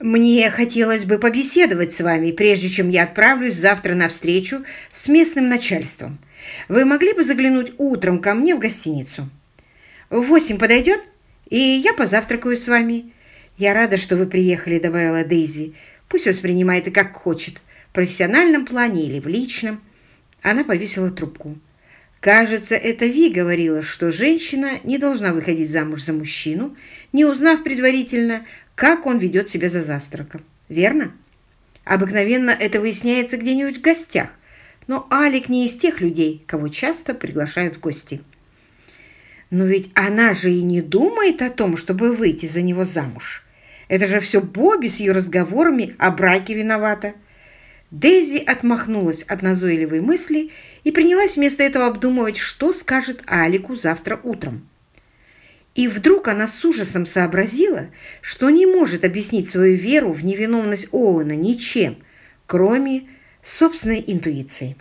Мне хотелось бы побеседовать с вами, прежде чем я отправлюсь завтра на встречу с местным начальством. Вы могли бы заглянуть утром ко мне в гостиницу? В восемь подойдет, и я позавтракаю с вами. Я рада, что вы приехали, добавила Дейзи. Пусть воспринимает и как хочет, в профессиональном плане или в личном. Она повесила трубку. Кажется, это Ви говорила, что женщина не должна выходить замуж за мужчину, не узнав предварительно, как он ведет себя за завтраком. Верно? Обыкновенно это выясняется где-нибудь в гостях, но Алик не из тех людей, кого часто приглашают в гости. Но ведь она же и не думает о том, чтобы выйти за него замуж. Это же все Бобби с ее разговорами о браке виновата. Дейзи отмахнулась от назойливой мысли и принялась вместо этого обдумывать, что скажет Алику завтра утром. И вдруг она с ужасом сообразила, что не может объяснить свою веру в невиновность Оуэна ничем, кроме собственной интуиции.